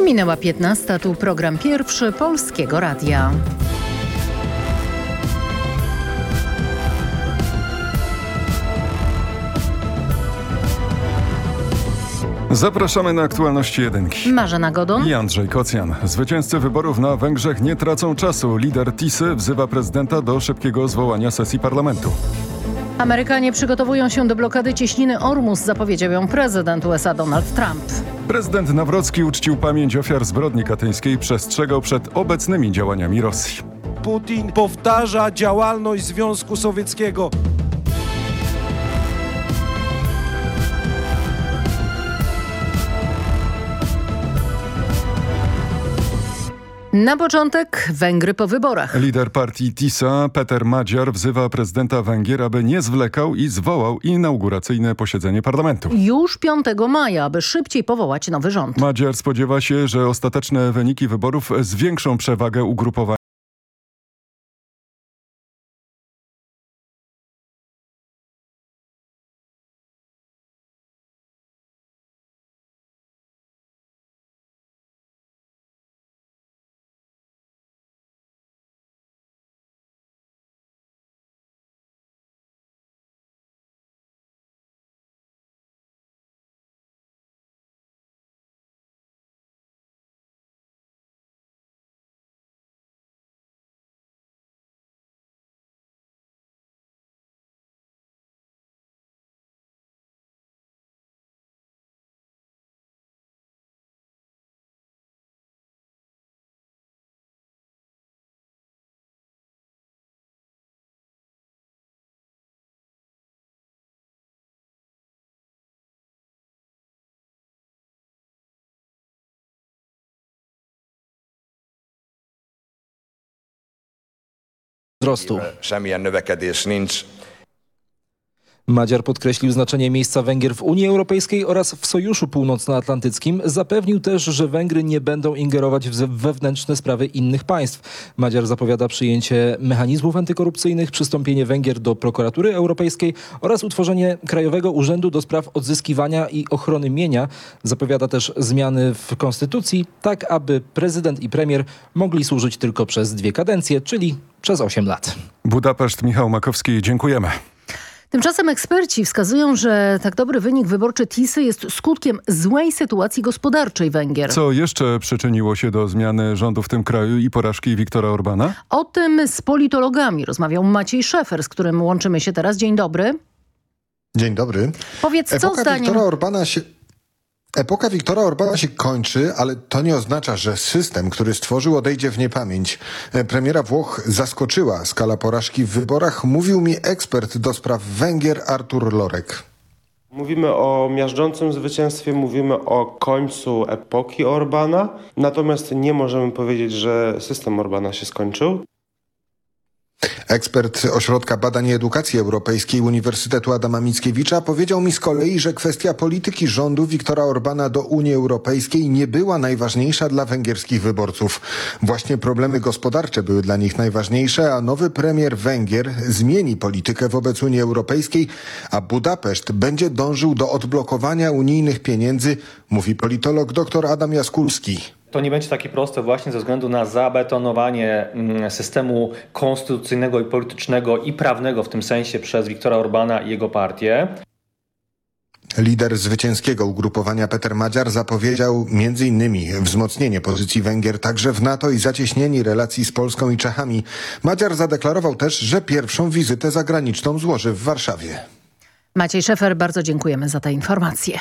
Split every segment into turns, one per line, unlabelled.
Minęła 15, tu program pierwszy Polskiego Radia.
Zapraszamy na aktualności jedynki.
Marzena Godon
i Andrzej Kocjan. Zwycięzcy wyborów na Węgrzech nie tracą czasu. Lider Tisy wzywa prezydenta do szybkiego zwołania sesji parlamentu.
Amerykanie przygotowują się do blokady cieśniny Ormus, zapowiedział ją prezydent USA Donald Trump.
Prezydent Nawrocki uczcił pamięć ofiar zbrodni katyńskiej, przestrzegał przed obecnymi działaniami Rosji.
Putin powtarza działalność Związku Sowieckiego.
Na początek Węgry po wyborach.
Lider partii TISA, Peter Madziar, wzywa prezydenta Węgier, aby nie zwlekał i zwołał inauguracyjne posiedzenie parlamentu.
Już 5 maja, aby szybciej powołać nowy rząd.
Madziar spodziewa się, że ostateczne wyniki wyborów zwiększą przewagę ugrupowania
wzrostu.
Semmilyen növekedés nincs.
Madziar podkreślił znaczenie miejsca Węgier w Unii Europejskiej oraz w Sojuszu Północnoatlantyckim. Zapewnił też, że Węgry nie będą ingerować w wewnętrzne sprawy innych państw. Madziar zapowiada przyjęcie mechanizmów antykorupcyjnych, przystąpienie Węgier do prokuratury europejskiej oraz utworzenie Krajowego Urzędu do Spraw Odzyskiwania i Ochrony Mienia. Zapowiada też zmiany w konstytucji, tak aby prezydent i premier mogli służyć tylko przez dwie kadencje, czyli przez 8 lat.
Budapeszt, Michał Makowski, dziękujemy.
Tymczasem eksperci wskazują, że tak dobry wynik wyborczy TISY jest skutkiem złej sytuacji gospodarczej Węgier.
Co jeszcze przyczyniło się do zmiany rządu w tym kraju i porażki Viktora Orbana?
O tym z politologami rozmawiał Maciej Szefer, z którym łączymy się teraz. Dzień dobry.
Dzień dobry.
Powiedz, co
Epoka
zdaniem...
Viktora Orbana się... Epoka Viktora Orbana się kończy, ale to nie oznacza, że system, który stworzył, odejdzie w niepamięć. E, Premiera Włoch zaskoczyła skala porażki w wyborach, mówił mi ekspert do spraw Węgier Artur Lorek.
Mówimy o miażdżącym zwycięstwie, mówimy o końcu epoki Orbana, natomiast nie możemy powiedzieć, że system Orbana się skończył.
Ekspert Ośrodka Badań i Edukacji Europejskiej Uniwersytetu Adama Mickiewicza powiedział mi z kolei, że kwestia polityki rządu Viktora Orbana do Unii Europejskiej nie była najważniejsza dla węgierskich wyborców. Właśnie problemy gospodarcze były dla nich najważniejsze, a nowy premier Węgier zmieni politykę wobec Unii Europejskiej, a Budapeszt będzie dążył do odblokowania unijnych pieniędzy, mówi politolog dr Adam Jaskulski.
To nie będzie takie proste właśnie ze względu na zabetonowanie mm, systemu konstytucyjnego i politycznego i prawnego w tym sensie przez Viktora Orbana i jego partię.
Lider zwycięskiego ugrupowania Peter Madziar zapowiedział m.in. wzmocnienie pozycji Węgier także w NATO i zacieśnienie relacji z Polską i Czechami. Madziar zadeklarował też, że pierwszą wizytę zagraniczną złoży w Warszawie.
Maciej Szefer, bardzo dziękujemy za te informacje.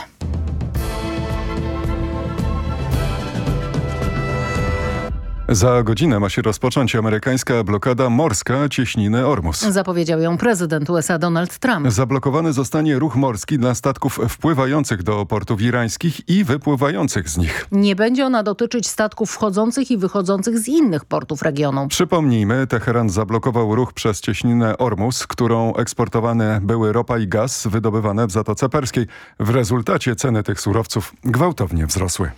Za godzinę ma się rozpocząć amerykańska blokada morska cieśniny Ormus.
Zapowiedział ją prezydent USA Donald Trump.
Zablokowany zostanie ruch morski dla statków wpływających do portów irańskich i wypływających z nich.
Nie będzie ona dotyczyć statków wchodzących i wychodzących z innych portów regionu.
Przypomnijmy, Teheran zablokował ruch przez cieśninę Ormus, którą eksportowane były ropa i gaz wydobywane w Zatoce Perskiej. W rezultacie ceny tych surowców gwałtownie wzrosły.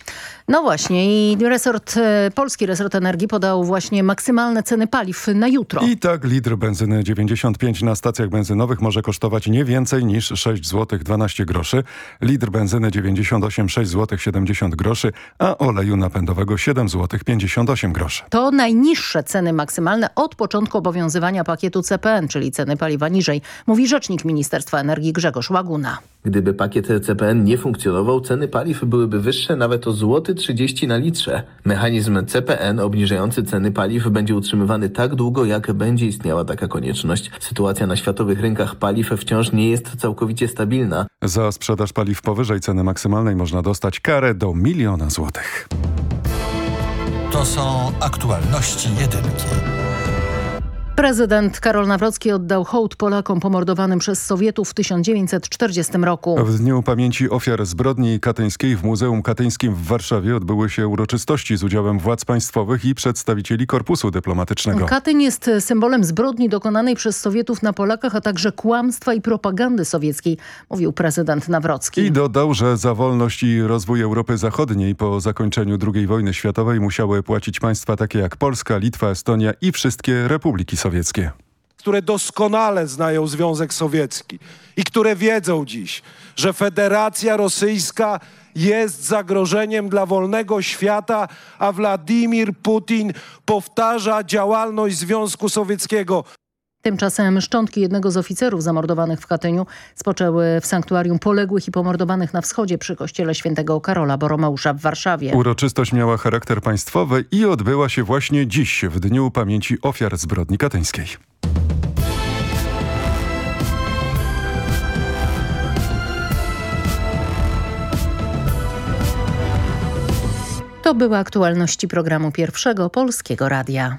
No właśnie i resort, polski resort energii Energii podał właśnie maksymalne ceny paliw na jutro.
I tak litr benzyny 95 na stacjach benzynowych może kosztować nie więcej niż 6 zł 12 groszy, litr benzyny 98 6 zł 70 groszy, a oleju napędowego 7 zł 58 groszy.
To najniższe ceny maksymalne od początku obowiązywania pakietu CPN, czyli ceny paliwa niżej, mówi rzecznik Ministerstwa Energii Grzegorz Łaguna.
Gdyby pakiet CPN nie funkcjonował, ceny paliw byłyby wyższe nawet o złoty 30 na litrze. Mechanizm CPN obniżający ceny paliw będzie utrzymywany tak długo, jak będzie istniała taka konieczność. Sytuacja na światowych rynkach paliw wciąż nie jest całkowicie stabilna.
Za sprzedaż paliw powyżej ceny maksymalnej można dostać karę do miliona złotych.
To są aktualności jedynki.
Prezydent Karol Nawrocki oddał hołd Polakom pomordowanym przez Sowietów w 1940 roku.
W Dniu Pamięci Ofiar Zbrodni Katyńskiej w Muzeum Katyńskim w Warszawie odbyły się uroczystości z udziałem władz państwowych i przedstawicieli Korpusu Dyplomatycznego.
Katyń jest symbolem zbrodni dokonanej przez Sowietów na Polakach, a także kłamstwa i propagandy sowieckiej, mówił prezydent Nawrocki.
I dodał, że za wolność i rozwój Europy Zachodniej po zakończeniu II wojny światowej musiały płacić państwa takie jak Polska, Litwa, Estonia i wszystkie republiki sowieckie.
które doskonale znają Związek Sowiecki i które wiedzą dziś, że Federacja Rosyjska jest zagrożeniem dla wolnego świata, a Władimir Putin powtarza działalność Związku Sowieckiego.
Tymczasem szczątki jednego z oficerów zamordowanych w Katyniu spoczęły w sanktuarium poległych i pomordowanych na wschodzie przy kościele świętego Karola Boromeusza w Warszawie.
Uroczystość miała charakter państwowy i odbyła się właśnie dziś, w Dniu Pamięci Ofiar Zbrodni Katyńskiej.
To były aktualności programu Pierwszego Polskiego Radia.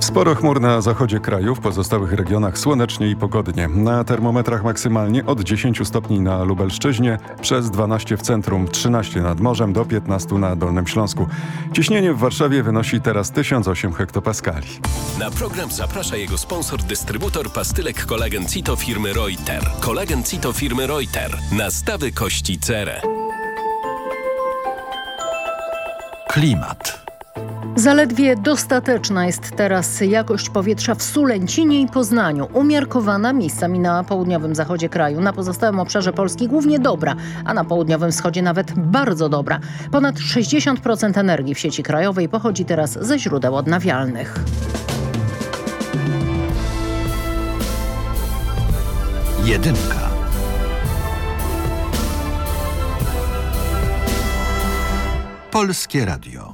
Sporo chmur na zachodzie kraju, w pozostałych regionach słonecznie i pogodnie. Na termometrach maksymalnie od 10 stopni na Lubelszczyźnie, przez 12 w centrum, 13 nad morzem, do 15 na Dolnym Śląsku. Ciśnienie w Warszawie wynosi teraz 1008 hektopaskali.
Na program zaprasza jego sponsor, dystrybutor pastylek kolagen Cito firmy Reuter. Kolagen Cito firmy Reuter. Nastawy kości cerę.
Klimat.
Zaledwie dostateczna jest teraz jakość powietrza w Sulęcinie i Poznaniu. Umiarkowana miejscami na południowym zachodzie kraju. Na pozostałym obszarze Polski głównie dobra, a na południowym wschodzie nawet bardzo dobra. Ponad 60% energii w sieci krajowej pochodzi teraz ze źródeł odnawialnych.
Jedynka. Polskie Radio.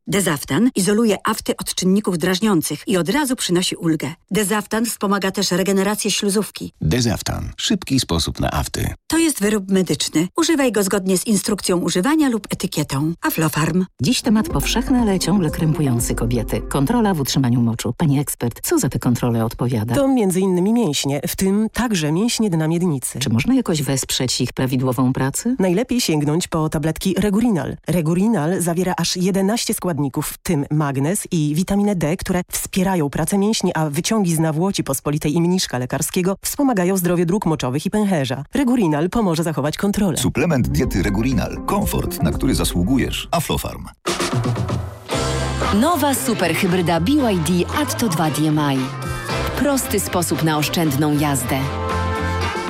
Dezaftan izoluje afty od czynników drażniących i od razu przynosi ulgę. Dezaftan wspomaga też regenerację śluzówki.
Dezaftan. Szybki sposób na afty.
To jest wyrób medyczny. Używaj go zgodnie z instrukcją używania lub etykietą. Aflofarm.
Dziś temat powszechny, ale ciągle krępujący kobiety. Kontrola w utrzymaniu moczu. Pani ekspert, co za te kontrole odpowiada?
To między innymi mięśnie, w tym także mięśnie dna miednicy.
Czy można jakoś wesprzeć ich prawidłową pracę?
Najlepiej sięgnąć po tabletki Regurinal. Regurinal zawiera aż 11 składników, w tym magnez i witaminę D, które wspierają pracę mięśni, a wyciągi z nawłoci pospolitej i mniszka lekarskiego wspomagają zdrowie dróg moczowych i pęcherza. Regurinal pomoże zachować kontrolę.
Suplement diety Regurinal. Komfort, na który zasługujesz. Aflofarm.
Nowa superhybryda BYD Atto 2 DMI. Prosty sposób na oszczędną jazdę.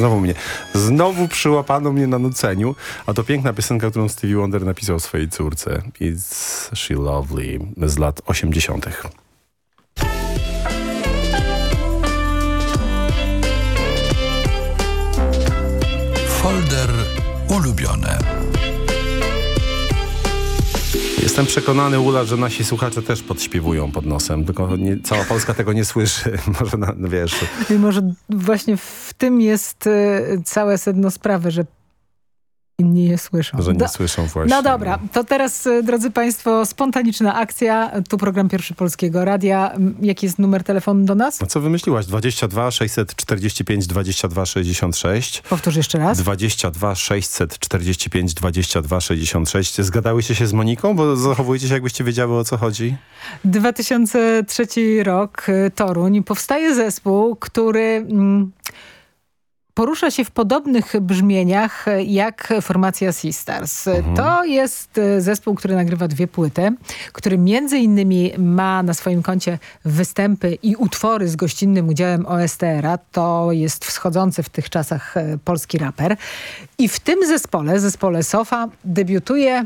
Znowu mnie. Znowu przyłapano mnie na nuceniu, a to piękna piosenka, którą Stevie Wonder napisał swojej córce. It's She Lovely z lat 80.
Folder ulubione.
Jestem przekonany, Ula, że nasi słuchacze też podśpiewują pod nosem, tylko nie, cała Polska tego nie słyszy. Może, na, wiesz...
I może właśnie w tym jest y, całe sedno sprawy, że inni je słyszą.
Że nie
Do-
słyszą właśnie.
No dobra, to teraz, y, drodzy Państwo, spontaniczna akcja. Tu program Pierwszy Polskiego Radia. Jaki jest numer telefonu do nas?
No co wymyśliłaś? 22 645 22 66.
Powtórz jeszcze raz.
22 645 22 66. Zgadałyście się z Moniką? Bo zachowujecie się jakbyście wiedziały o co chodzi.
2003 rok, y, Toruń. Powstaje zespół, który mm, porusza się w podobnych brzmieniach y, jak formacja Sisters. To jest y, zespół, który nagrywa dwie płyty, który między innymi ma na swoim koncie występy i utwory z gościnnym udziałem OSTR-a. To jest wschodzący w tych czasach polski raper. I w tym zespole, zespole Sofa, debiutuje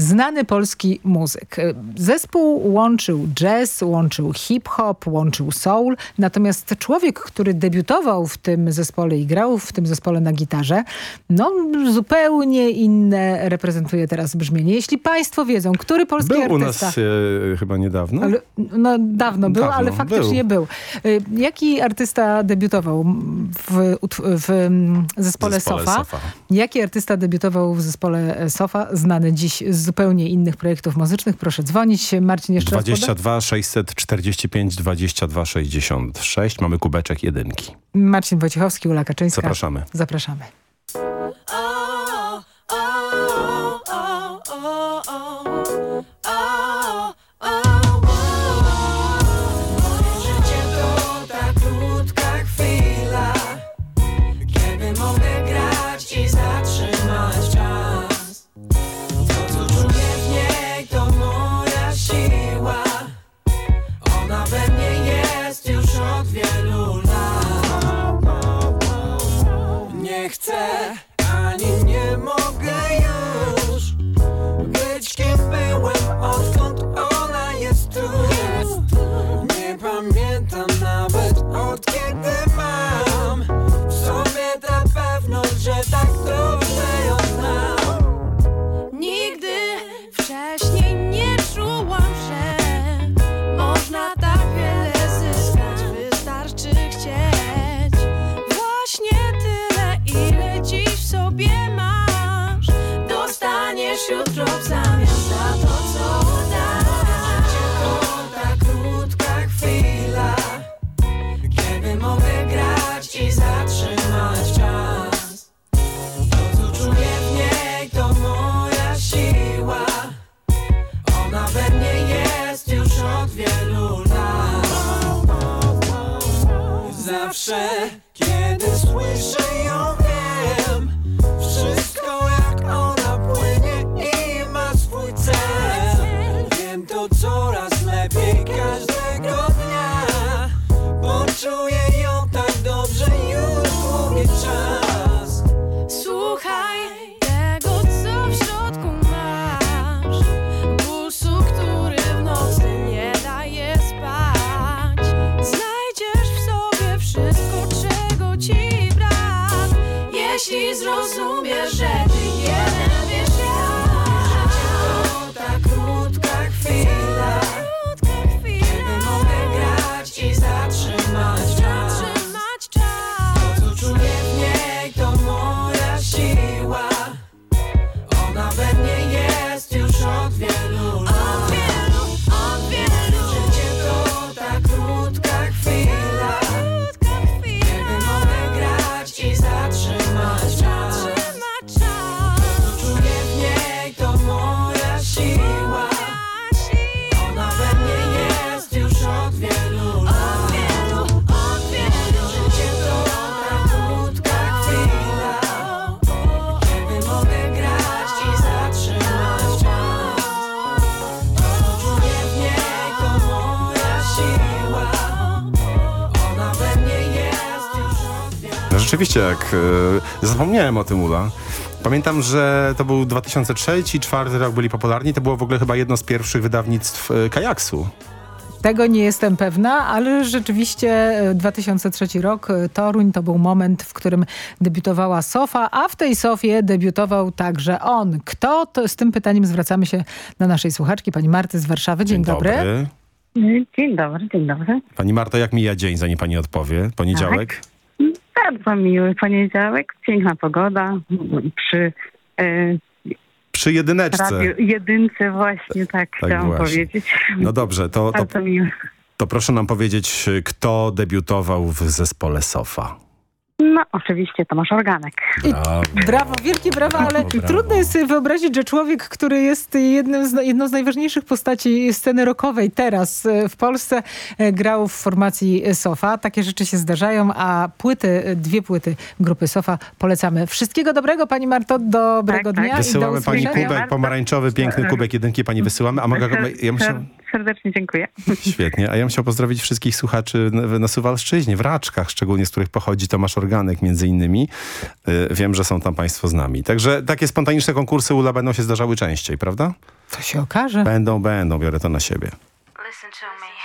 Znany polski muzyk. Zespół łączył jazz, łączył hip-hop, łączył soul. Natomiast człowiek, który debiutował w tym zespole i grał w tym zespole na gitarze, no zupełnie inne reprezentuje teraz brzmienie. Jeśli państwo wiedzą, który polski
Był u
artysta...
nas e, chyba niedawno.
Ale, no dawno był,
Dawno,
ale faktycznie był. Y, Jaki artysta debiutował w, w mm, zespole,
Zespole
Sofa?
Sofa.
Jaki artysta debiutował w zespole e, Sofa? Znany dziś z zupełnie innych projektów muzycznych. Proszę dzwonić. Marcin jeszcze raz poda?
22 645 22 66. Mamy kubeczek jedynki.
Marcin Wojciechowski, Ula Kaczyńska.
Zapraszamy.
Zapraszamy.
Wielu
rzeczywiście, jak e, zapomniałem o tym, Ula. Pamiętam, że to był 2003 2004 rok byli popularni. To było w ogóle chyba jedno z pierwszych wydawnictw e, Kajaksu.
Tego nie jestem pewna, ale rzeczywiście e, 2003 rok e, Toruń to był moment, w którym debiutowała Sofa, a w tej Sofie debiutował także on. Kto? To z tym pytaniem zwracamy się do naszej słuchaczki, pani Marty z Warszawy. Dzień, dobry.
Dzień dobry, dzień dobry.
Pani Marta, jak mija dzień, zanim pani odpowie? Poniedziałek?
Bardzo miły poniedziałek, piękna pogoda przy e,
Przy jedyneczce.
radiu jedynce właśnie tak, chciałam
właśnie.
powiedzieć.
No dobrze, to, to,
miły.
to proszę nam powiedzieć, kto debiutował w zespole Sofa?
No oczywiście Tomasz Organek.
Brawo.
Brawo, wielkie brawa, ale
Brawo, brawo.
trudno jest sobie wyobrazić, że człowiek, który jest jednym z, jedną z najważniejszych postaci sceny rockowej teraz e, w Polsce, e, grał w formacji Sofa. Takie rzeczy się zdarzają, a płyty, e, dwie płyty grupy Sofa polecamy. Wszystkiego dobrego Pani Marto, dobrego dnia i do
Wysyłamy pani kubek pomarańczowy, piękny kubek jedynki pani wysyłamy. A mogę, ja chciał,
Serdecznie dziękuję.
Świetnie, a ja bym chciał pozdrowić wszystkich słuchaczy na, na Suwalszczyźnie, w Raczkach, szczególnie z których pochodzi Tomasz Organek między innymi. Y, Wiem, że są tam państwo z nami. Także takie spontaniczne konkursy ULA będą się zdarzały częściej, prawda?
To się okaże.
Będą, będą, biorę to na siebie.
Listen to me.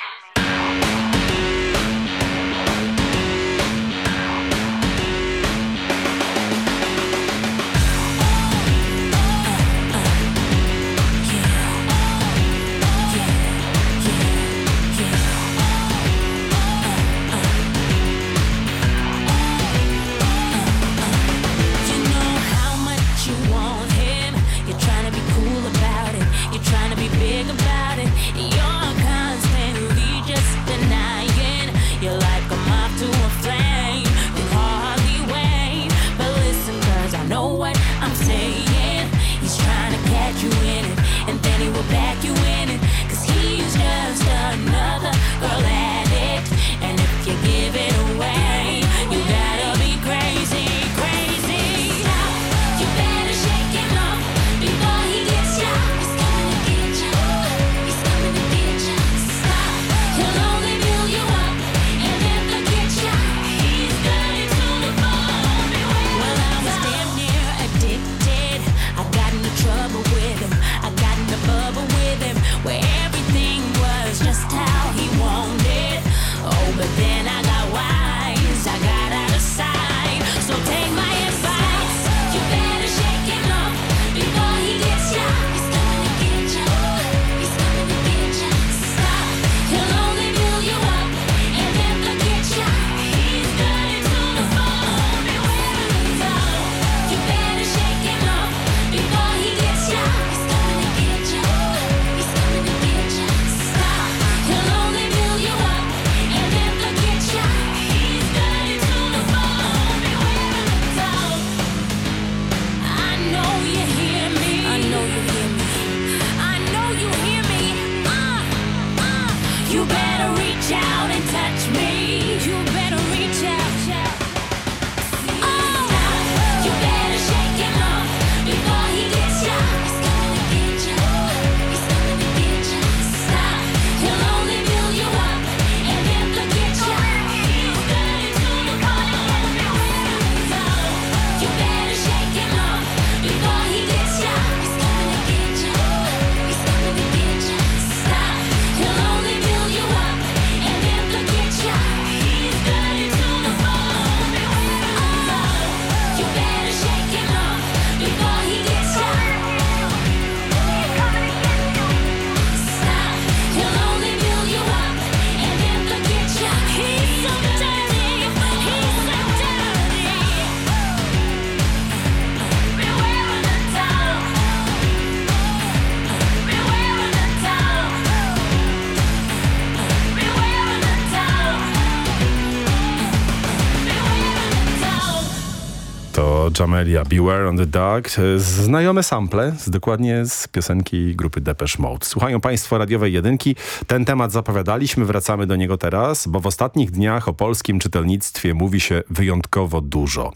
Jamelia, Beware on the Dark. Znajome sample, z, dokładnie z piosenki grupy Depeche Mode. Słuchają Państwo radiowej jedynki. Ten temat zapowiadaliśmy, wracamy do niego teraz, bo w ostatnich dniach o polskim czytelnictwie mówi się wyjątkowo dużo.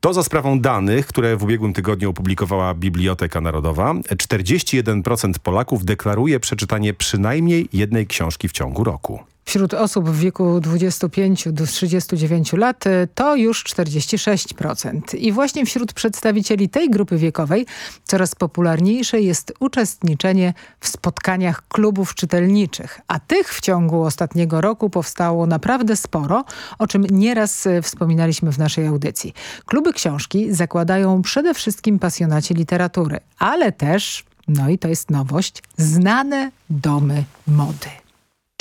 To za sprawą danych, które w ubiegłym tygodniu opublikowała Biblioteka Narodowa. 41% Polaków deklaruje przeczytanie przynajmniej jednej książki w ciągu roku.
Wśród osób w wieku 25 do 39 lat y, to już 46%. I właśnie wśród przedstawicieli tej grupy wiekowej coraz popularniejsze jest uczestniczenie w spotkaniach klubów czytelniczych. A tych w ciągu ostatniego roku powstało naprawdę sporo, o czym nieraz y, wspominaliśmy w naszej audycji. Kluby książki zakładają przede wszystkim pasjonaci literatury, ale też, no i to jest nowość, znane domy mody.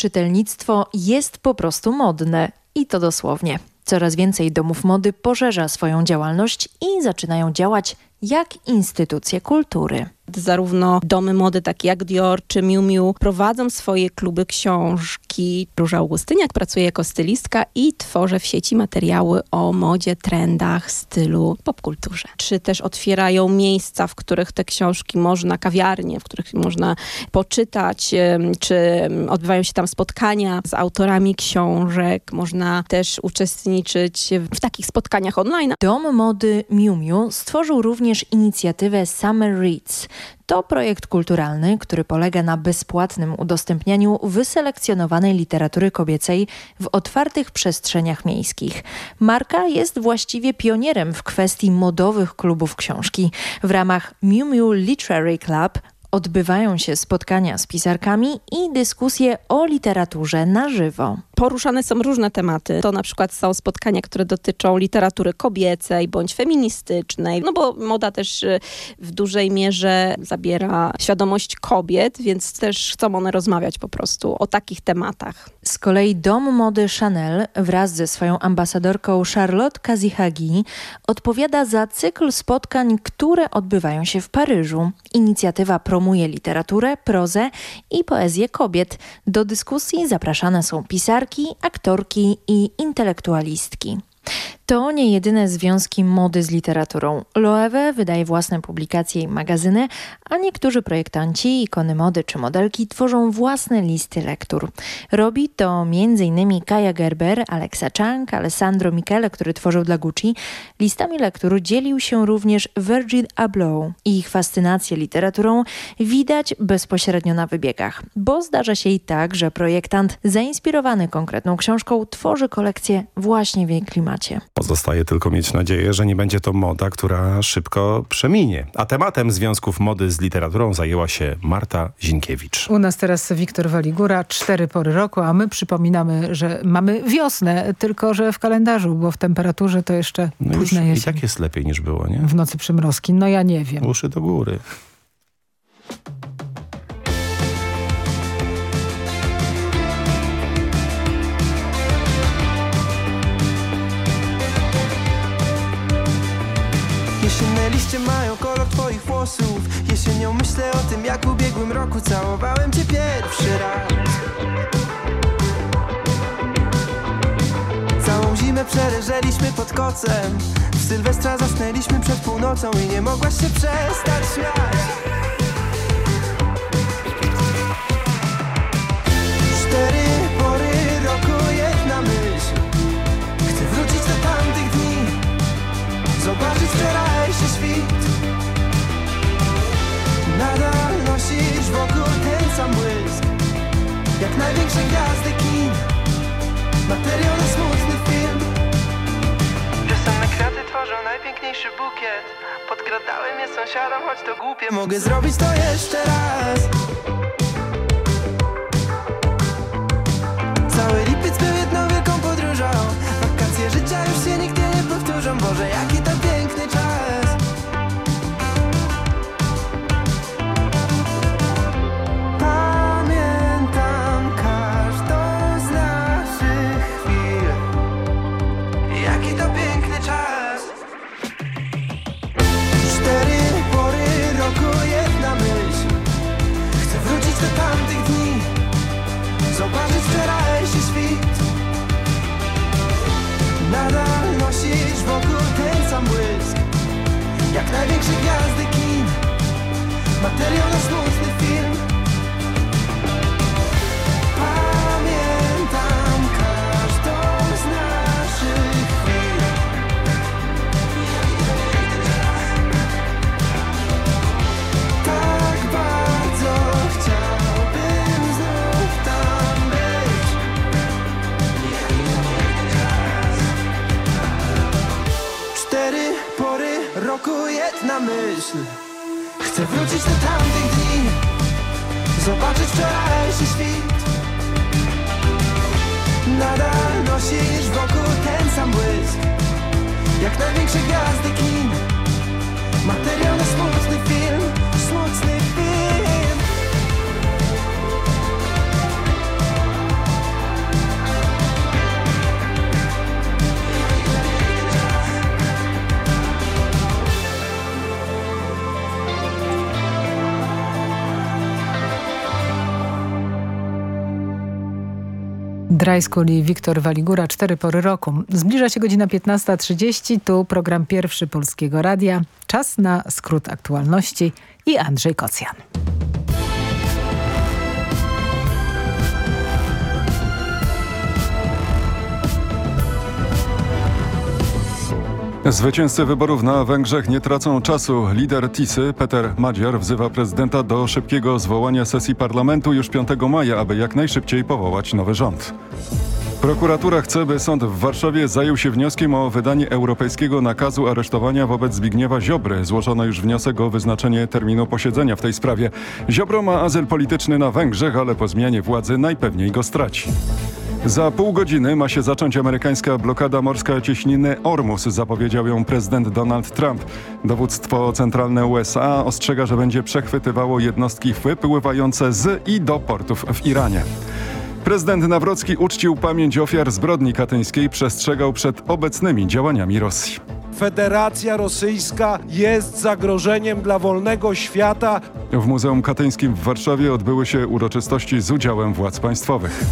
Czytelnictwo jest po prostu modne i to dosłownie. Coraz więcej domów mody poszerza swoją działalność i zaczynają działać jak instytucje kultury.
Zarówno domy mody takie jak Dior czy Miu Miu prowadzą swoje kluby książki. Róża Augustyniak pracuje jako stylistka i tworzy w sieci materiały o modzie, trendach, stylu, popkulturze. Czy też otwierają miejsca, w których te książki można, kawiarnie, w których można poczytać, czy odbywają się tam spotkania z autorami książek. Można też uczestniczyć w takich spotkaniach online.
Dom mody Miu Miu stworzył również inicjatywę Summer Reads. To projekt kulturalny, który polega na bezpłatnym udostępnianiu wyselekcjonowanej literatury kobiecej w otwartych przestrzeniach miejskich. Marka jest właściwie pionierem w kwestii modowych klubów książki. W ramach Miu Miu Literary Club odbywają się spotkania z pisarkami i dyskusje o literaturze na żywo.
Poruszane są różne tematy. To na przykład są spotkania, które dotyczą literatury kobiecej bądź feministycznej, no bo moda też y, w dużej mierze zabiera świadomość kobiet, więc też chcą one rozmawiać po prostu o takich tematach.
Z kolei dom mody Chanel wraz ze swoją ambasadorką Charlotte Kazihagi odpowiada za cykl spotkań, które odbywają się w Paryżu. Inicjatywa promuje literaturę, prozę i poezję kobiet. Do dyskusji zapraszane są pisarki, aktorki i intelektualistki. To nie jedyne związki mody z literaturą. Loewe wydaje własne publikacje i magazyny, a niektórzy projektanci, ikony mody czy modelki tworzą własne listy lektur. Robi to m.in. Kaja Gerber, Alexa Chang, Alessandro Michele, który tworzył dla Gucci. Listami lektur dzielił się również Virgil Abloh. Ich fascynację literaturą widać bezpośrednio na wybiegach, bo zdarza się i tak, że projektant zainspirowany konkretną książką tworzy kolekcję właśnie w jej klimacie.
Pozostaje tylko mieć nadzieję, że nie będzie to moda, która szybko przeminie. A tematem związków mody z literaturą zajęła się Marta Zinkiewicz.
U nas teraz Wiktor Waligura, cztery pory roku, a my przypominamy, że mamy wiosnę, tylko że w kalendarzu, bo w temperaturze to jeszcze
No
późna
i
jesień.
tak jest lepiej niż było, nie?
W nocy przymrozki, no ja nie wiem.
Uszy do góry.
Liście mają kolor twoich włosów. Jesienią myślę o tym, jak w ubiegłym roku Całowałem cię pierwszy raz. Całą zimę przeleżeliśmy pod kocem. W Sylwestra zasnęliśmy przed północą I nie mogłaś się przestać śmiać. Cztery pory roku, jedna myśl. Chcę wrócić do tamtych dni. Zobaczyć wczorajszy największe gwiazdy kin. Materiał na smutny film. Wiosenne kwiaty tworzą najpiękniejszy bukiet. Podkradałem je sąsiadom, choć to głupie. Mogę zrobić to jeszcze raz największe gwiazdy kin. Materiał na smutny na myśl. Chcę wrócić do tamtych dni Zobaczyć wczorajszy świt. Nadal nosisz wokół ten sam błysk Jak największe gwiazdy kin. Materiał na smutny
Dry School i Wiktor Waligura, cztery pory roku. Zbliża się godzina 15.30, tu program pierwszy Polskiego Radia. Czas na skrót aktualności i Andrzej Kocjan.
Zwycięzcy wyborów na Węgrzech nie tracą czasu. Lider Tisy, Peter Madziar, wzywa prezydenta do szybkiego zwołania sesji parlamentu już 5 maja, aby jak najszybciej powołać nowy rząd. Prokuratura chce, by sąd w Warszawie zajął się wnioskiem o wydanie europejskiego nakazu aresztowania wobec Zbigniewa Ziobry. Złożono już wniosek o wyznaczenie terminu posiedzenia w tej sprawie. Ziobro ma azyl polityczny na Węgrzech, ale po zmianie władzy najpewniej go straci. Za pół godziny ma się zacząć amerykańska blokada morska cieśniny Ormus, zapowiedział ją prezydent Donald Trump. Dowództwo centralne USA ostrzega, że będzie przechwytywało jednostki wypływające z i do portów w Iranie. Prezydent Nawrocki uczcił pamięć ofiar zbrodni katyńskiej, przestrzegał przed obecnymi działaniami Rosji.
Federacja Rosyjska jest zagrożeniem dla wolnego świata.
W Muzeum Katyńskim w Warszawie odbyły się uroczystości z udziałem władz państwowych.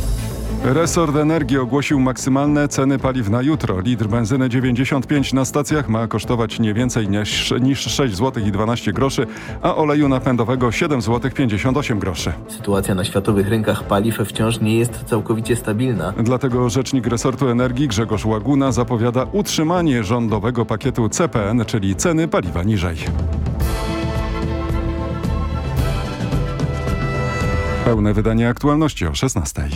Resort Energii ogłosił maksymalne ceny paliw na jutro. Litr benzyny 95 na stacjach ma kosztować nie więcej niż, niż 6 zł i 12 groszy, a oleju napędowego 7 zł 58 groszy.
Sytuacja na światowych rynkach paliw wciąż nie jest całkowicie stabilna.
Dlatego rzecznik resortu energii Grzegorz Łaguna zapowiada utrzymanie rządowego pakietu CPN, czyli ceny paliwa niżej. Pełne wydanie aktualności o 16.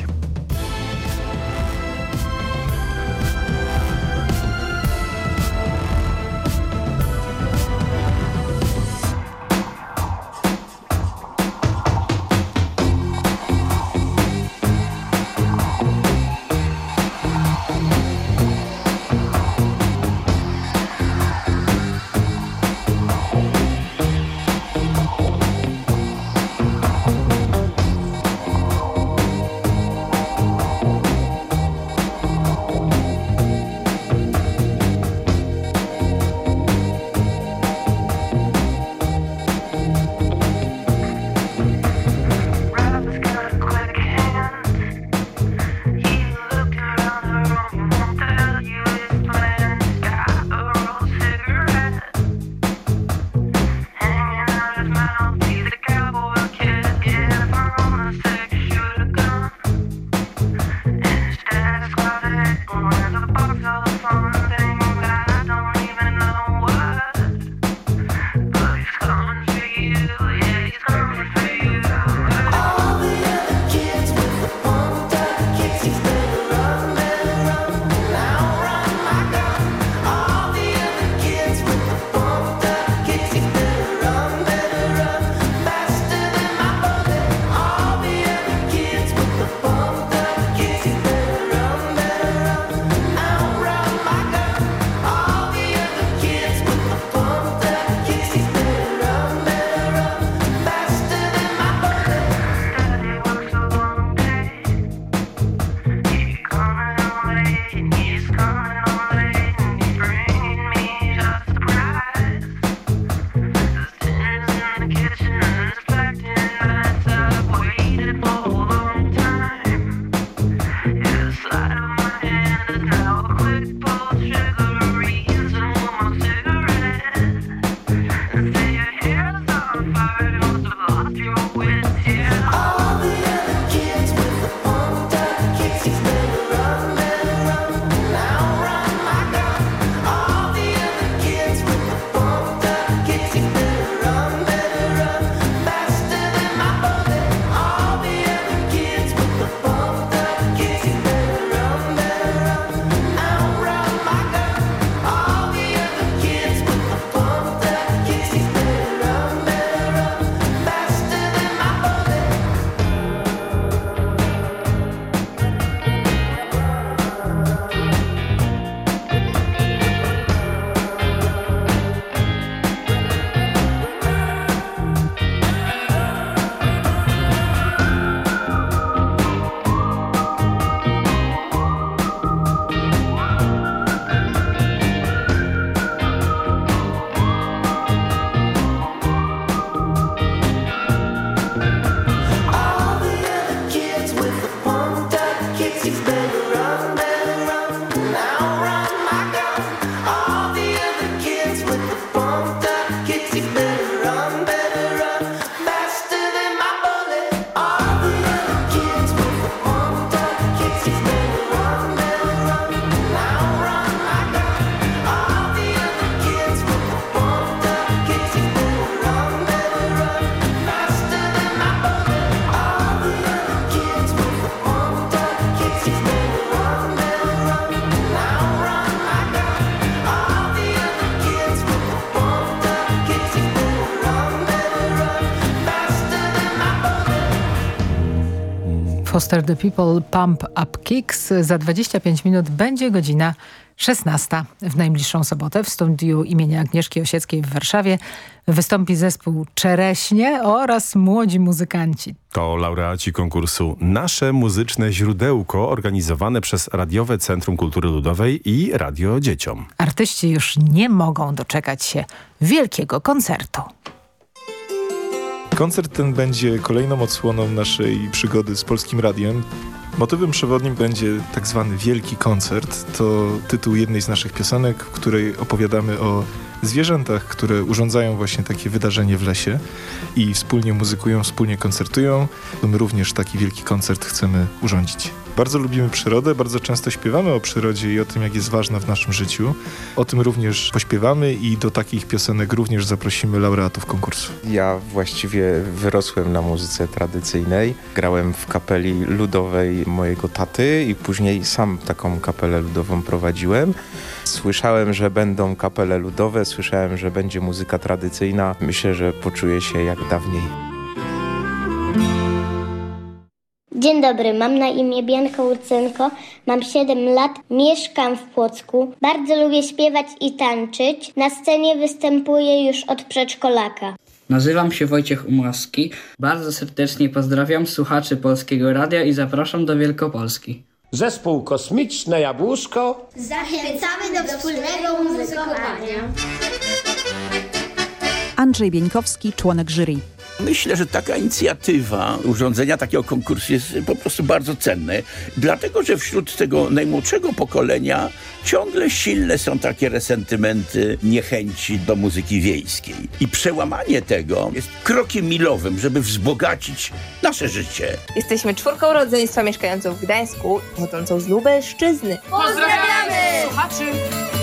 Foster the People Pump Up Kicks. Za 25 minut będzie godzina 16. W najbliższą sobotę w studiu imienia Agnieszki Osieckiej w Warszawie wystąpi zespół Czereśnie oraz młodzi muzykanci.
To laureaci konkursu Nasze Muzyczne Źródełko organizowane przez Radiowe Centrum Kultury Ludowej i Radio Dzieciom.
Artyści już nie mogą doczekać się wielkiego koncertu.
Koncert ten będzie kolejną odsłoną naszej przygody z Polskim Radiem. Motywem przewodnim będzie tak zwany Wielki Koncert. To tytuł jednej z naszych piosenek, w której opowiadamy o zwierzętach, które urządzają właśnie takie wydarzenie w lesie i wspólnie muzykują, wspólnie koncertują. My również taki wielki koncert chcemy urządzić. Bardzo lubimy przyrodę, bardzo często śpiewamy o przyrodzie i o tym, jak jest ważna w naszym życiu. O tym również pośpiewamy i do takich piosenek również zaprosimy laureatów konkursu.
Ja właściwie wyrosłem na muzyce tradycyjnej. Grałem w kapeli ludowej mojego taty i później sam taką kapelę ludową prowadziłem. Słyszałem, że będą kapele ludowe, słyszałem, że będzie muzyka tradycyjna. Myślę, że poczuję się jak dawniej.
Dzień dobry, mam na imię Bianka Urcenko, mam 7 lat, mieszkam w Płocku. Bardzo lubię śpiewać i tańczyć. Na scenie występuję już od przedszkolaka.
Nazywam się Wojciech Umłaski. Bardzo serdecznie pozdrawiam słuchaczy Polskiego Radia i zapraszam do Wielkopolski.
Zespół Kosmiczne Jabłuszko.
Zachęcamy do wspólnego muzykowania.
Andrzej Bieńkowski, członek jury.
Myślę, że taka inicjatywa urządzenia takiego konkursu jest po prostu bardzo cenne, dlatego że wśród tego najmłodszego pokolenia ciągle silne są takie resentymenty niechęci do muzyki wiejskiej. I przełamanie tego jest krokiem milowym, żeby wzbogacić nasze życie.
Jesteśmy czwórką rodzeństwa mieszkającą w Gdańsku, pochodzącą z Lubelszczyzny.
Pozdrawiamy!
Słuchaczy!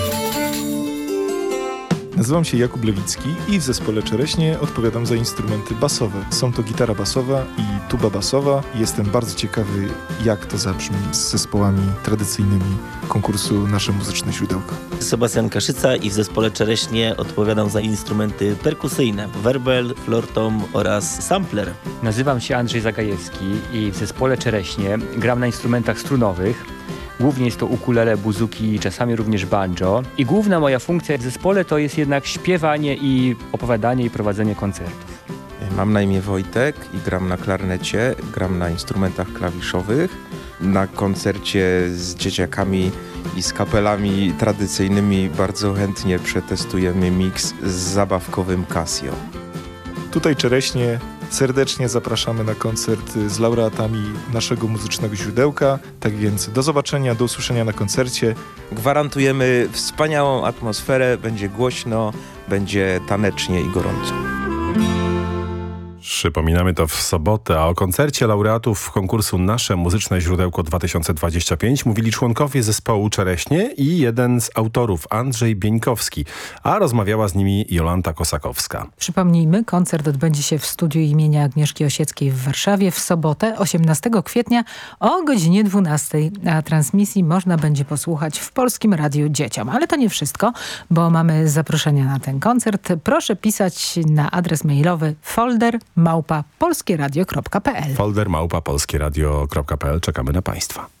Nazywam się Jakub Lewicki i w zespole Czereśnie odpowiadam za instrumenty basowe. Są to gitara basowa i tuba basowa. Jestem bardzo ciekawy, jak to zabrzmi z zespołami tradycyjnymi konkursu Nasze Muzyczne Źródełko.
Sebastian Kaszyca i w zespole Czereśnie odpowiadam za instrumenty perkusyjne, werbel, flortom oraz sampler.
Nazywam się Andrzej Zagajewski i w zespole Czereśnie gram na instrumentach strunowych. Głównie jest to ukulele, buzuki, czasami również banjo. I główna moja funkcja w zespole to jest jednak śpiewanie i opowiadanie i prowadzenie koncertów.
Mam na imię Wojtek i gram na klarnecie, gram na instrumentach klawiszowych. Na koncercie z dzieciakami i z kapelami tradycyjnymi bardzo chętnie przetestujemy miks z zabawkowym Casio.
Tutaj Czereśnie serdecznie zapraszamy na koncert z laureatami naszego muzycznego źródełka. Tak więc do zobaczenia, do usłyszenia na koncercie.
Gwarantujemy wspaniałą atmosferę, będzie głośno, będzie tanecznie i gorąco.
Przypominamy to w sobotę, a o koncercie laureatów konkursu Nasze Muzyczne Źródełko 2025 mówili członkowie zespołu Czereśnie i jeden z autorów, Andrzej Bieńkowski, a rozmawiała z nimi Jolanta Kosakowska.
Przypomnijmy, koncert odbędzie się w studiu imienia Agnieszki Osieckiej w Warszawie w sobotę 18 kwietnia o godzinie 12, a transmisji można będzie posłuchać w Polskim Radiu Dzieciom. Ale to nie wszystko, bo mamy zaproszenia na ten koncert. Proszę pisać na adres mailowy folder małpa polskieradio.pl
Folder małpa polskieradio.pl. Czekamy na Państwa.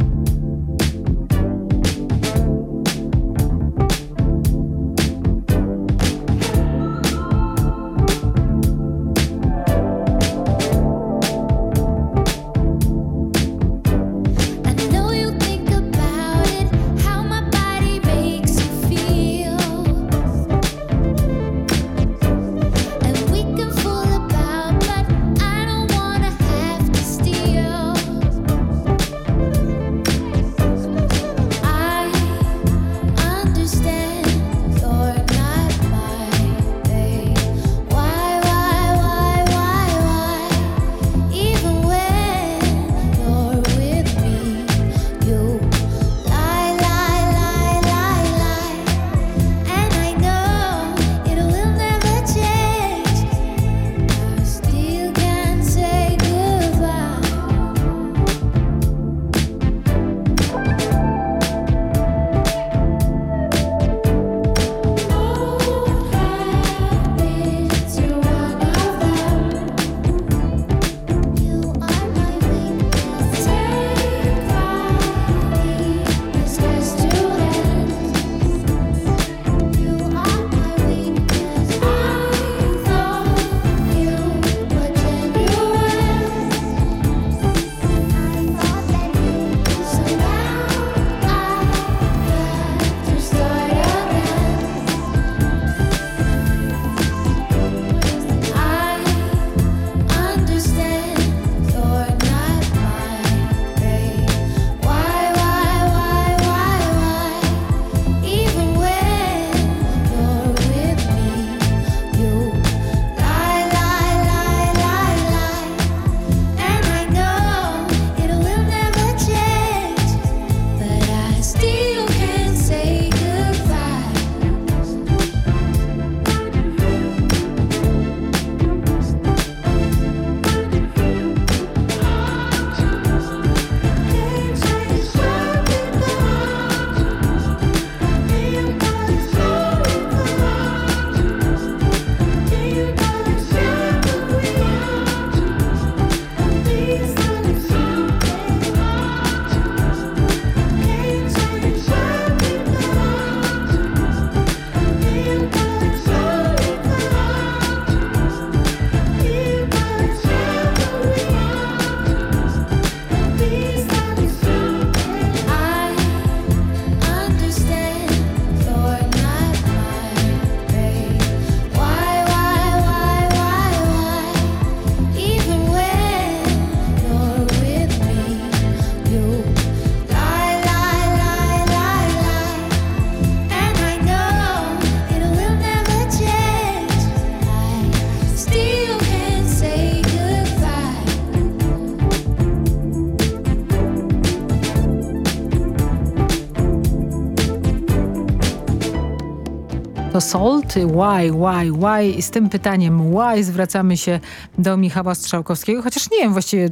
Salt, why, why, why i z tym pytaniem why zwracamy się do Michała Strzałkowskiego, chociaż nie wiem właściwie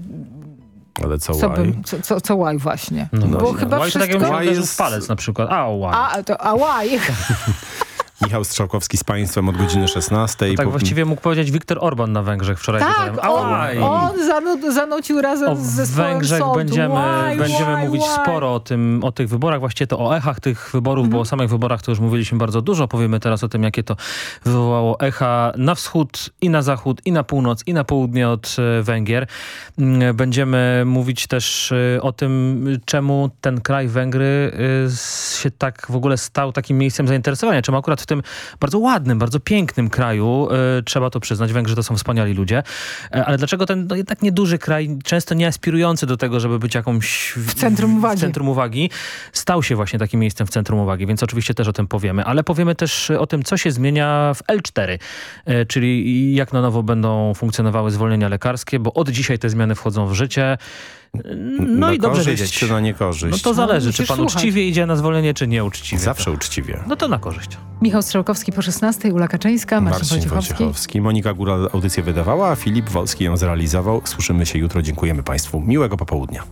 Ale co,
co,
why?
bym, co, co, co why właśnie.
No
Bo
właśnie.
chyba
Why tak
wszystko...
jakby jest... palec na przykład. A, why.
A, to, a why?
Michał Strzałkowski z Państwem od godziny 16.
To tak
Po-
właściwie mógł powiedzieć Wiktor Orban na Węgrzech wczoraj.
Tak, on, on zanu, zanucił razem
O
z zespołem
Węgrzech
Salt.
będziemy,
why,
będziemy
why,
mówić
why?
sporo o, tym, o tych wyborach, właściwie to o echach tych wyborów,
Mhm.
bo o samych wyborach to już mówiliśmy bardzo dużo. Powiemy teraz o tym, jakie to wywołało echa na wschód i na zachód, i na północ, i na południe od e, Węgier. Mm, Będziemy mówić też e, o tym, czemu ten kraj Węgry e, się tak w ogóle stał takim miejscem zainteresowania. Czemu akurat w tym bardzo ładnym, bardzo pięknym kraju, e, trzeba to przyznać, Węgrzy to są wspaniali ludzie, e, ale dlaczego ten no, jednak nieduży kraj, często nie aspirujący do tego, żeby być jakąś... W
centrum uwagi.
W centrum uwagi, stał się właśnie takim miejscem w centrum uwagi, więc oczywiście też o tym powiemy, ale powiemy też o tym, co się zmienia w L4, e, czyli jak na nowo będą funkcjonowały zwolnienia lekarskie, bo od dzisiaj te zmiany wchodzą w życie. No
na
i dobrze
korzyść
wiedzieć.
czy na niekorzyść?
No to zależy, czy
musisz
pan
słuchać.
uczciwie idzie na zwolnienie, czy nieuczciwie.
Zawsze uczciwie.
No to na korzyść.
Michał Strzałkowski po 16, Ula Kaczyńska, Marcin,
Marcin
Wojciechowski.
Wojciechowski. Monika Góra audycję wydawała, a Filip Wolski ją zrealizował. Słyszymy się jutro. Dziękujemy Państwu. Miłego popołudnia.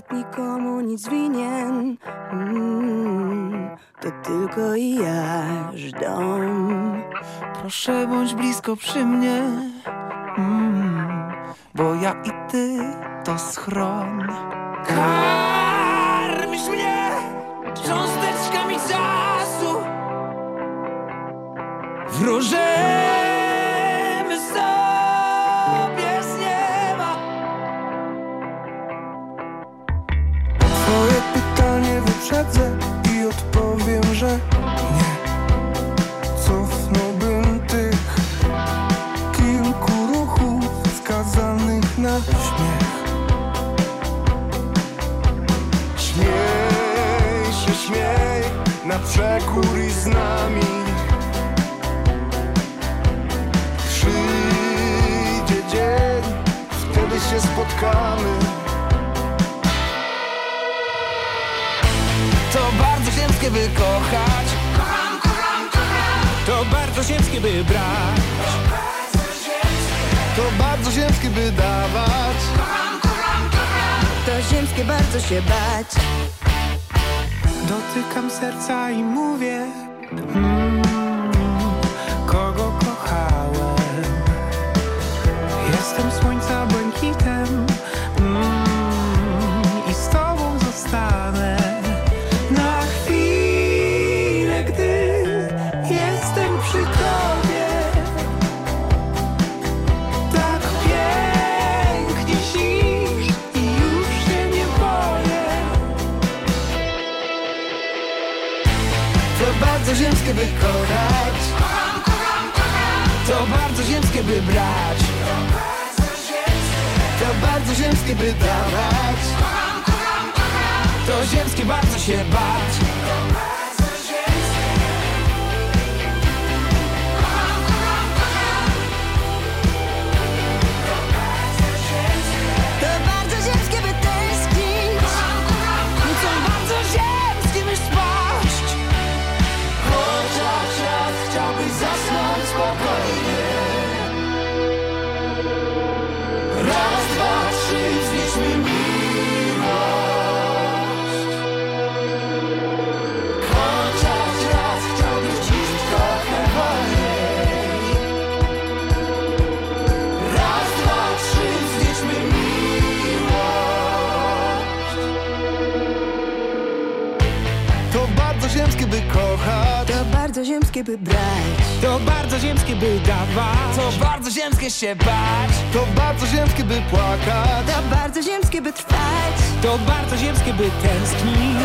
Świat nikomu nic winien. Mm, to tylko i jaż dom.
Proszę bądź blisko przy mnie, mm, bo ja i ty to schron. Karmisz mnie cząsteczkami czasu. Wróżymy i odpowiem, że
bardzo ziemskie by kochać To bardzo ziemskie by brać.
To bardzo ziemskie by dawać.
To ziemskie bardzo się bać.
Dotykam serca i mówię mm, się
bać.
To bardzo ziemskie by
płakać.
To bardzo ziemskie by trwać.
To bardzo ziemskie by tęsknić.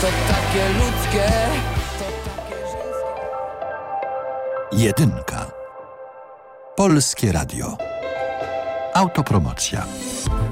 To takie ludzkie.
Jedynka. Polskie Radio. Autopromocja.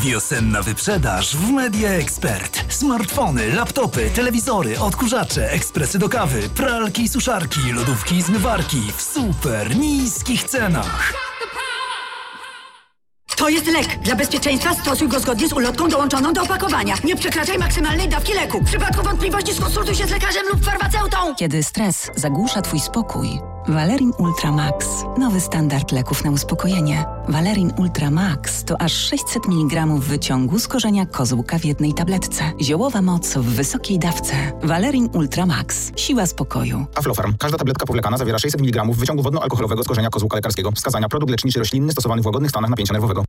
Wiosenna wyprzedaż w Media Expert. Smartfony, laptopy, telewizory, odkurzacze, ekspresy do kawy, pralki i suszarki, lodówki i zmywarki w super niskich cenach.
To jest lek. Dla bezpieczeństwa stosuj go zgodnie z ulotką dołączoną do opakowania. Nie przekraczaj maksymalnej dawki leku. W przypadku wątpliwości skonsultuj się z lekarzem lub farmaceutą.
Kiedy stres zagłusza Twój spokój, Valerin Ultra Max. Nowy standard leków na uspokojenie. Valerin Ultra Max to aż 600 mg wyciągu z korzenia kozłka w jednej tabletce. Ziołowa moc w wysokiej dawce. Valerin Ultra Max. Siła spokoju.
Aflofarm. Każda tabletka powlekana zawiera 600 mg wyciągu wodno-alkoholowego z korzenia kozłka lekarskiego. Wskazania produkt leczniczy roślinny stosowany w łagodnych stanach napięcia nerwowego.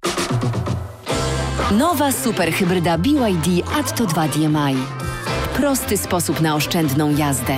Nowa superhybryda BYD Atto 2 DMI. Prosty sposób na oszczędną jazdę.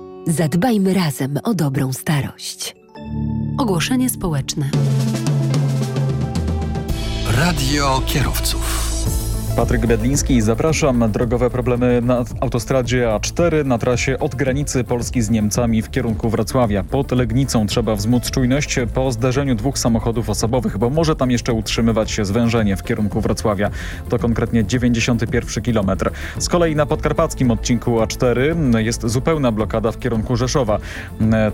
Zadbajmy razem o dobrą starość.
Ogłoszenie społeczne.
Radio kierowców.
Patryk Bedliński, zapraszam. Drogowe problemy na autostradzie A4 na trasie od granicy Polski z Niemcami w kierunku Wrocławia. Pod Legnicą trzeba wzmóc czujność po zderzeniu dwóch samochodów osobowych, bo może tam jeszcze utrzymywać się zwężenie w kierunku Wrocławia. To konkretnie 91 km. Z kolei na podkarpackim odcinku A4 jest zupełna blokada w kierunku Rzeszowa.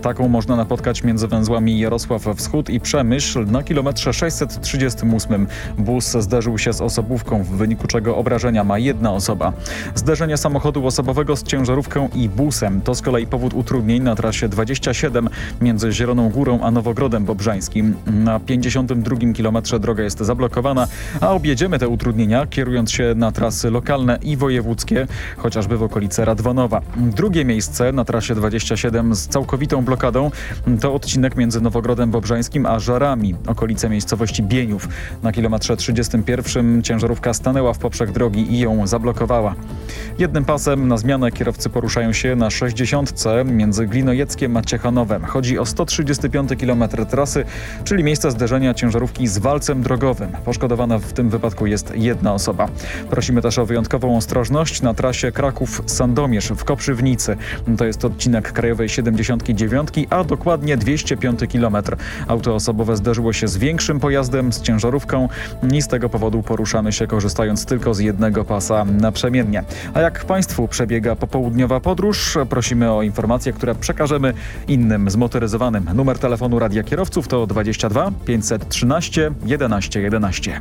Taką można napotkać między węzłami Jarosław Wschód i Przemyśl. Na kilometrze 638 bus zderzył się z osobówką w wyniku czego obrażenia ma jedna osoba. Zderzenie samochodu osobowego z ciężarówką i busem to z kolei powód utrudnień na trasie 27 między Zieloną Górą a Nowogrodem Bobrzańskim. Na 52 kilometrze droga jest zablokowana, a objedziemy te utrudnienia kierując się na trasy lokalne i wojewódzkie, chociażby w okolice Radwanowa. Drugie miejsce na trasie 27 z całkowitą blokadą to odcinek między Nowogrodem Bobrzańskim a Żarami, okolice miejscowości Bieniów. Na kilometrze 31 ciężarówka stanęła poprzek drogi i ją zablokowała. Jednym pasem na zmianę kierowcy poruszają się na 60 między Glinojeckiem a Ciechanowem. Chodzi o 135 km trasy, czyli miejsce zderzenia ciężarówki z walcem drogowym. Poszkodowana w tym wypadku jest jedna osoba. Prosimy też o wyjątkową ostrożność na trasie Kraków-Sandomierz w Koprzywnicy. To jest odcinek krajowej 79, a dokładnie 205 km. Auto osobowe zderzyło się z większym pojazdem, z ciężarówką i z tego powodu poruszamy się korzystając tylko z jednego pasa naprzemiennie. A jak Państwu przebiega popołudniowa podróż? Prosimy o informacje, które przekażemy innym zmotoryzowanym. Numer telefonu Radia Kierowców to 22 513 11 11.